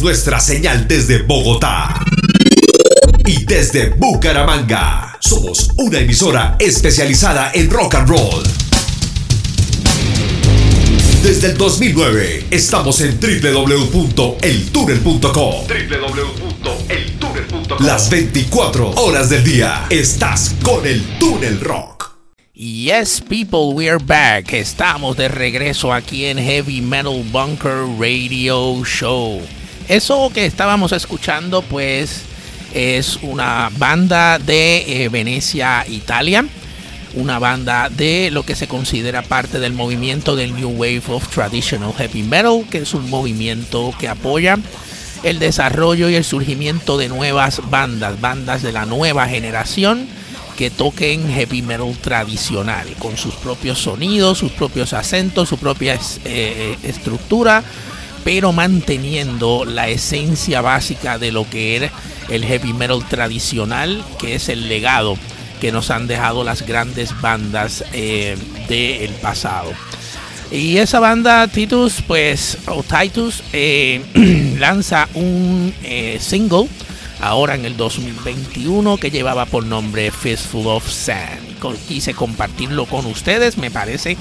Nuestra señal desde Bogotá y desde Bucaramanga. Somos una emisora especializada en rock and roll. Desde el 2009 estamos en www.eltunnel.com. www.eltunnel.com. Las 24 horas del día estás con el Túnel Rock. Yes, people, we're back. Estamos de regreso aquí en Heavy Metal Bunker Radio Show. Eso que estábamos escuchando, pues, es una banda de eh, Venecia, Italia. Una banda de lo que se considera parte del movimiento del New Wave of Traditional Heavy Metal, que es un movimiento que apoya el desarrollo y el surgimiento de nuevas bandas, bandas de la nueva generación que toquen heavy metal tradicional, con sus propios sonidos, sus propios acentos, su propia eh, estructura, pero manteniendo la esencia básica de lo que era el heavy metal tradicional, que es el legado que nos han dejado las grandes bandas eh, del pasado. Y esa banda Titus, pues, o Titus, eh, <clears throat> lanza un eh, single ahora en el 2021 que llevaba por nombre Fistful of Sand. Quise compartirlo con ustedes, me parece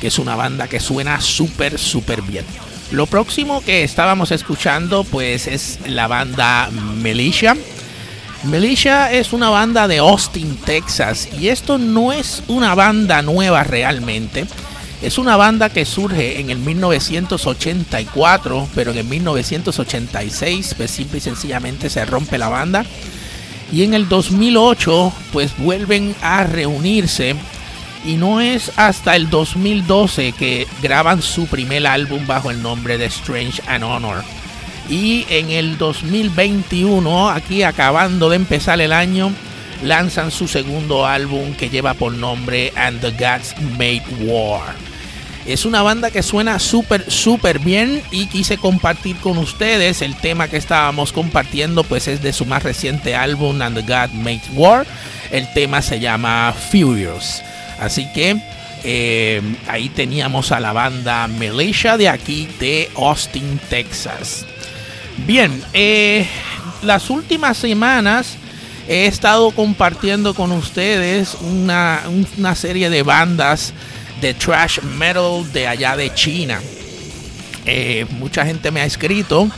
que es una banda que suena súper, súper bien. Lo próximo que estábamos escuchando, pues, es la banda Militia Militia es una banda de Austin, Texas, y esto no es una banda nueva realmente. Es una banda que surge en el 1984, pero en el 1986, pues simple y sencillamente se rompe la banda. Y en el 2008, pues vuelven a reunirse. Y no es hasta el 2012 que graban su primer álbum bajo el nombre de Strange and Honor. Y en el 2021, aquí acabando de empezar el año, lanzan su segundo álbum que lleva por nombre And the Gods Made War. Es una banda que suena súper, súper bien y quise compartir con ustedes el tema que estábamos compartiendo, pues es de su más reciente álbum And the God Made War. El tema se llama Furious. Así que eh, ahí teníamos a la banda Militia de aquí de Austin, Texas. Bien, eh, las últimas semanas he estado compartiendo con ustedes una, serie de bandas de trash metal de allá de China. Eh, mucha gente me ha escrito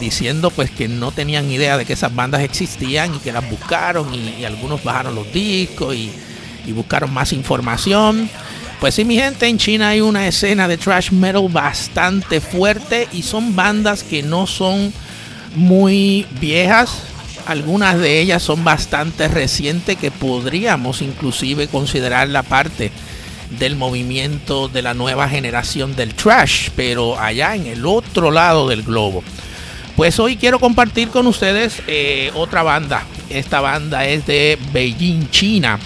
diciendo pues que no tenían idea de que esas bandas existían y que las buscaron y, algunos bajaron los discos y, y buscaron más información. Pues sí, mi gente, en China hay una escena de thrash metal bastante fuerte y son bandas que no son muy viejas. Algunas de ellas son bastante recientes que podríamos inclusive considerar la parte del movimiento de la nueva generación del trash, pero allá en el otro lado del globo. Pues hoy quiero compartir con ustedes eh, otra banda. Esta banda es de Beijing, China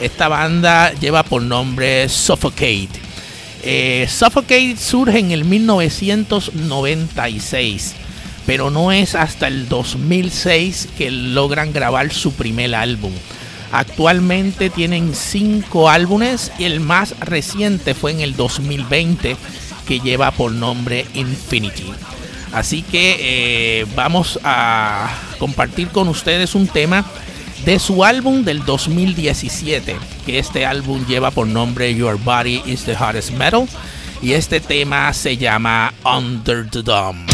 esta banda lleva por nombre Suffocate. Eh, Suffocate surge en el 1996, pero no es hasta el 2006 que logran grabar su primer álbum. Actualmente tienen cinco álbumes y el más reciente fue en el 2020 que lleva por nombre Infinity. Así que eh, vamos a compartir con ustedes un tema de su álbum del 2017, que este álbum lleva por nombre Your Body is the Hottest Metal y este tema se llama Under the Dome.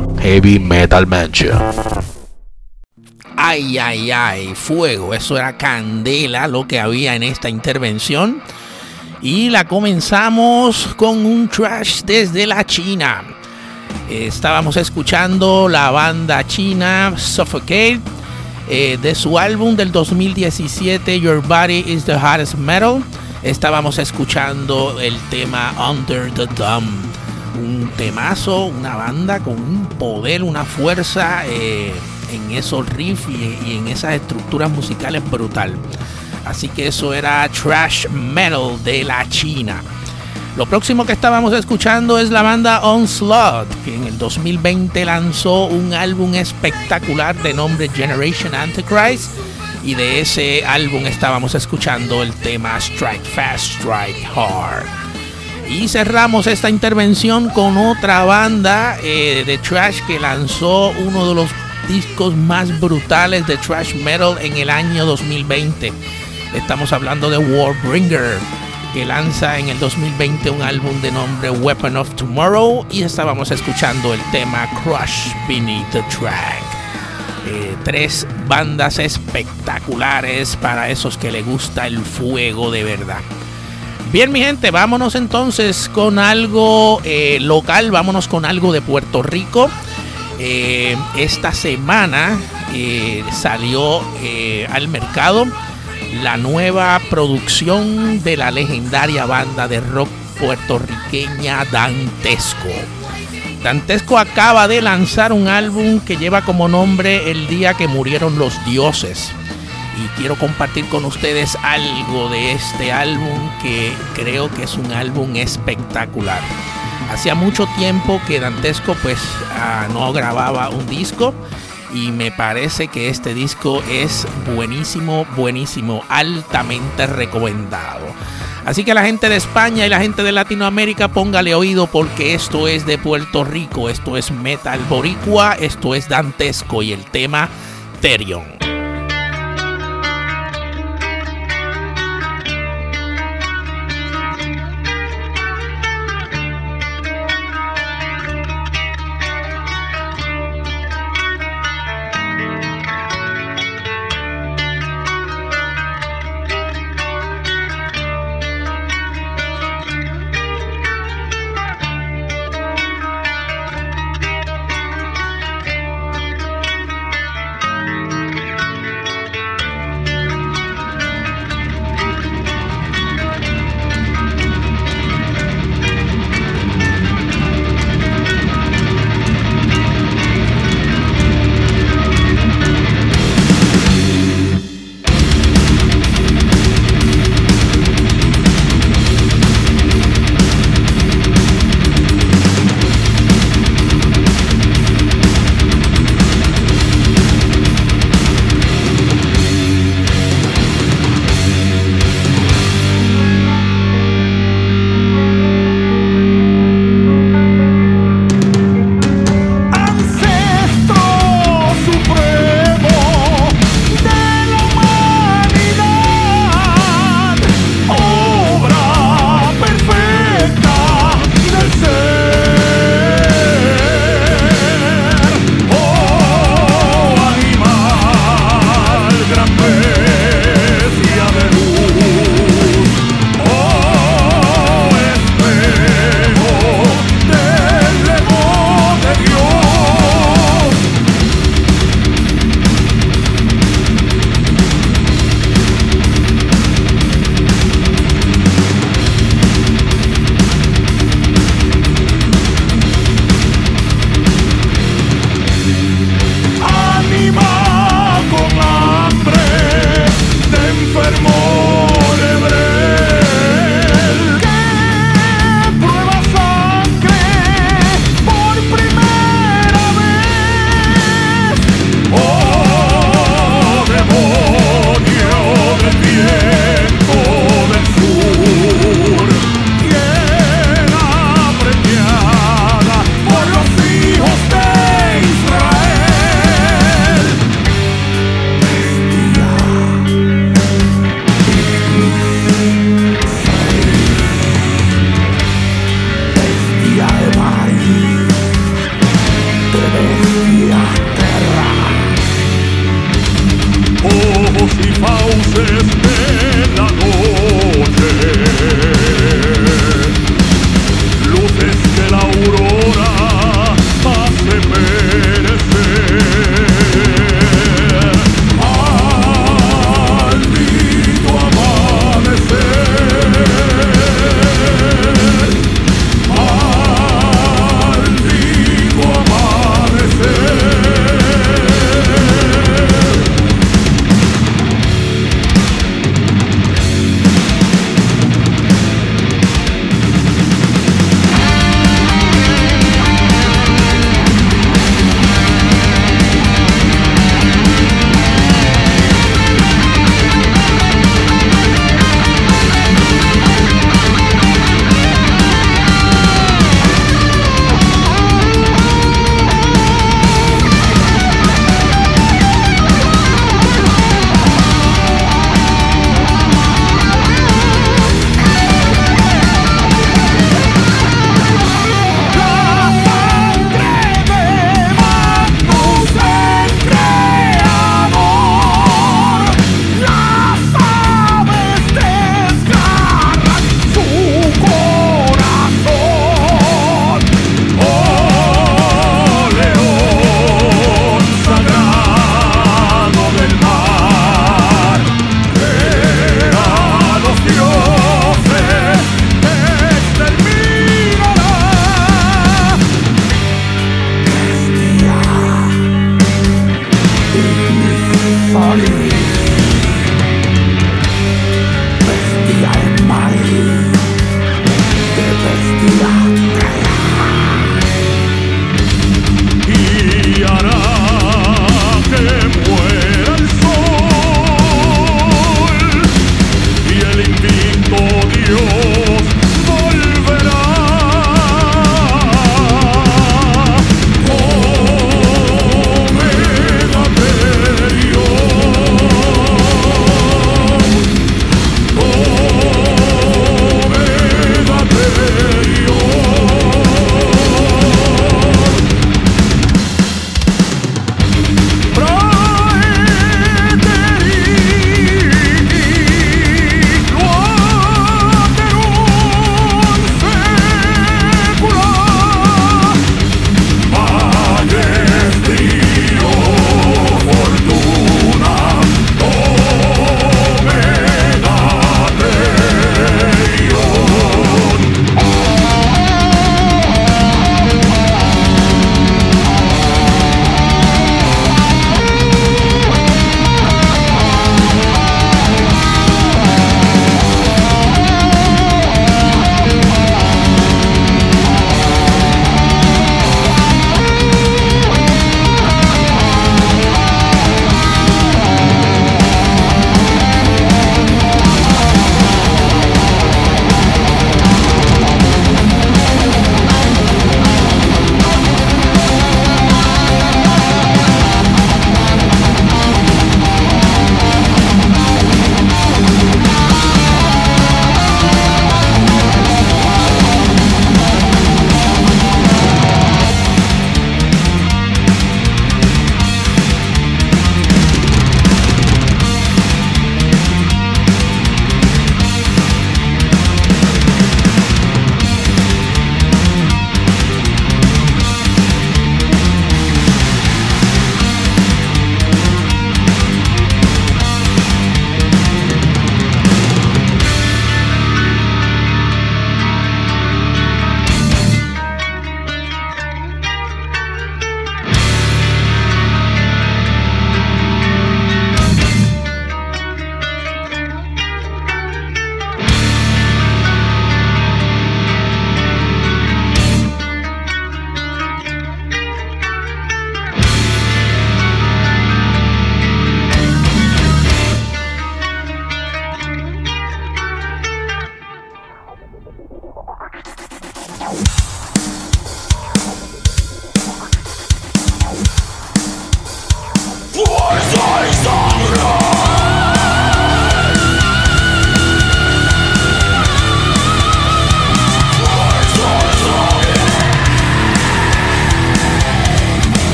Heavy Metal Mansion. Ay, ay, ay, fuego, eso era candela lo que había en esta intervención. Y la comenzamos con un trash desde la China. Estábamos escuchando la banda china Suffocate eh, de su álbum del 2017 Your Body is the Hottest Metal estábamos escuchando el tema Under the Dome. Un temazo, una banda con un poder, una fuerza eh, en esos riffs y, en esas estructuras musicales brutal. Así que eso era Trash Metal de la China. Lo próximo que estábamos escuchando es la banda Onslaught, que en el 2020 lanzó un álbum espectacular de nombre Generation Antichrist y de ese álbum estábamos escuchando el tema Strike Fast, Strike Hard. Y cerramos esta intervención con otra banda eh, de trash que lanzó uno de los discos más brutales de trash metal en el año 2020. Estamos hablando de Warbringer, que lanza en el 2020 un álbum de nombre Weapon of Tomorrow y estábamos escuchando el tema Crush Beneath the Track. Eh, tres bandas espectaculares para esos que les gusta el fuego de verdad. Bien, mi gente, vámonos entonces con algo eh, local, vámonos con algo de Puerto Rico. Eh, esta semana salió al mercado la nueva producción de la legendaria banda de rock puertorriqueña Dantesco. Dantesco acaba de lanzar un álbum que lleva como nombre El día que murieron los dioses. Y quiero compartir con ustedes algo de este álbum que creo que es un álbum espectacular. Hacía mucho tiempo que Dantesco pues ah, no grababa un disco y me parece que este disco es buenísimo, buenísimo, altamente recomendado. Así que la gente de España y la gente de Latinoamérica póngale oído porque esto es de Puerto Rico, esto es Metal Boricua, esto es Dantesco y el tema Terion.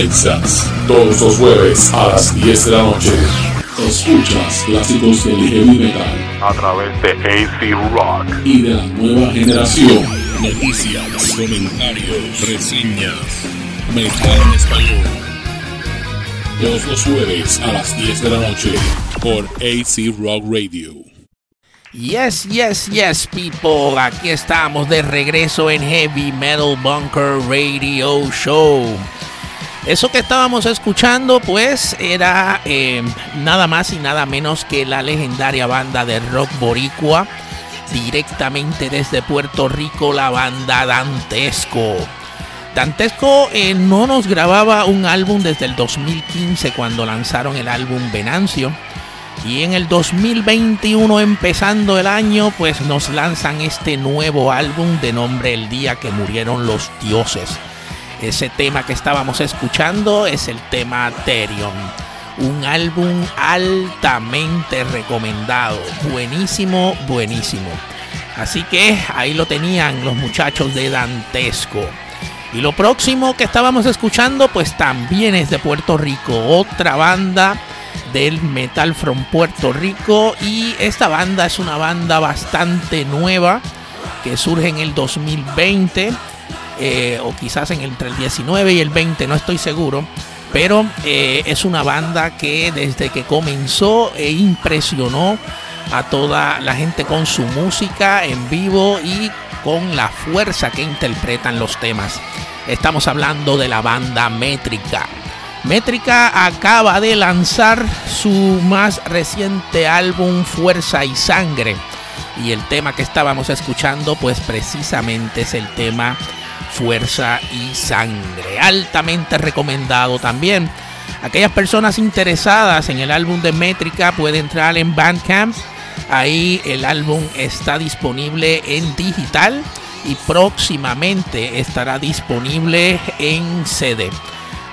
Texas. Todos los jueves a las 10 de la noche. Escuchas clásicos del heavy metal. A través de AC Rock. Y de la nueva generación. Noticias, comentarios, reseñas. Metal en español. Todos los jueves a las 10 de la noche por AC Rock Radio. Yes, yes, yes, people. Aquí estamos de regreso en Heavy Metal Bunker Radio Show. Eso que estábamos escuchando, pues, era eh, nada más y nada menos que la legendaria banda de rock boricua, directamente desde Puerto Rico, la banda Dantesco. Dantesco eh, no nos grababa un álbum desde el 2015 cuando lanzaron el álbum Venancio. Y en el 2021, empezando el año, pues nos lanzan este nuevo álbum de nombre El día que murieron los dioses. Ese tema que estábamos escuchando es el tema Therion. Un álbum altamente recomendado. Buenísimo, buenísimo. Así que ahí lo tenían los muchachos de Dantesco. Y lo próximo que estábamos escuchando pues también es de Puerto Rico. Otra banda del metal from Puerto Rico. Y esta banda es una banda bastante nueva que surge en el 2020 eh, o quizás en entre el 19 y el 20, no estoy seguro. Pero eh, es una banda que desde que comenzó e impresionó a toda la gente con su música en vivo y con la fuerza que interpretan los temas. Estamos hablando de la banda Métrica. Métrica acaba de lanzar su más reciente álbum Fuerza y Sangre. Y el tema que estábamos escuchando pues precisamente es el tema Fuerza y Sangre. Altamente recomendado también. Aquellas personas interesadas en el álbum de Métrica pueden entrar en Bandcamp. Ahí el álbum está disponible en digital y próximamente estará disponible en CD.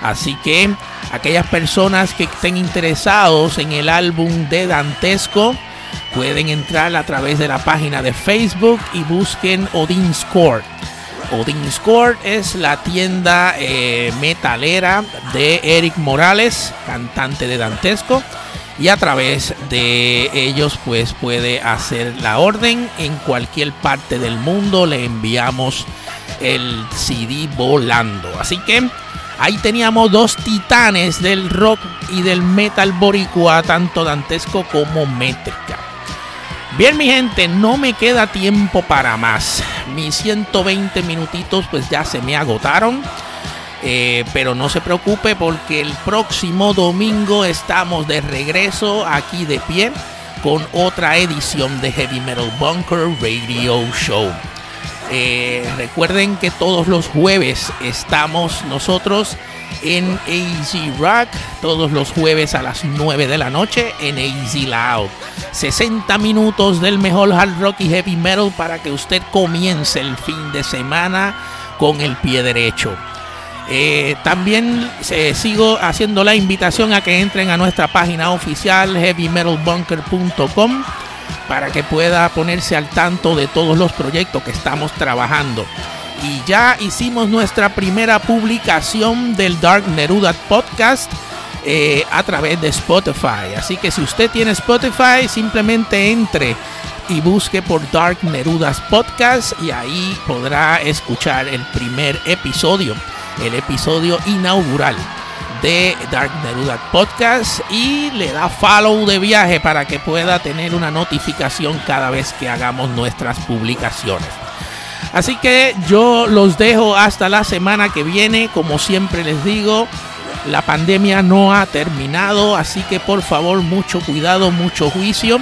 Así que aquellas personas que estén interesados en el álbum de Dantesco pueden entrar a través de la página de Facebook y busquen Odin's Court. Odin's Court es la tienda eh, metalera de Eric Morales, cantante de Dantesco. Y a través de ellos pues puede hacer la orden en cualquier parte del mundo. Le enviamos el CD volando. Así que ahí teníamos dos titanes del rock y del metal boricua, tanto dantesco como métrica. Bien, mi gente, no me queda tiempo para más. Mis 120 minutitos pues ya se me agotaron. Eh, pero no se preocupe porque el próximo domingo estamos de regreso aquí de pie con otra edición de Heavy Metal Bunker Radio Show. Eh, recuerden que todos los jueves estamos nosotros en AZ Rock, todos los jueves a las 9 de la noche en AZ Loud. 60 minutos del mejor hard rock y heavy metal para que usted comience el fin de semana con el pie derecho. Eh, también eh, sigo haciendo la invitación a que entren a nuestra página oficial heavymetalbunker.com para que pueda ponerse al tanto de todos los proyectos que estamos trabajando. Y ya hicimos nuestra primera publicación del Dark Neruda Podcast eh, a través de Spotify. Así que si usted tiene Spotify, simplemente entre y busque por Dark Nerudas Podcast y ahí podrá escuchar el primer episodio el episodio inaugural de Dark Neruda Podcast y le da follow de viaje para que pueda tener una notificación cada vez que hagamos nuestras publicaciones. Así que yo los dejo hasta la semana que viene. Como siempre les digo, la pandemia no ha terminado, así que por favor mucho cuidado, mucho juicio.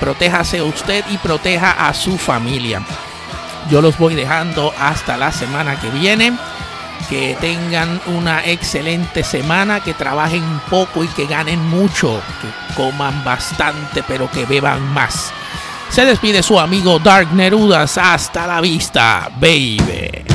Protéjase usted y proteja a su familia. Yo los voy dejando hasta la semana que viene que tengan una excelente semana, que trabajen poco y que ganen mucho, que coman bastante pero que beban más. Se despide su amigo Dark Nerudas. Hasta la vista, baby.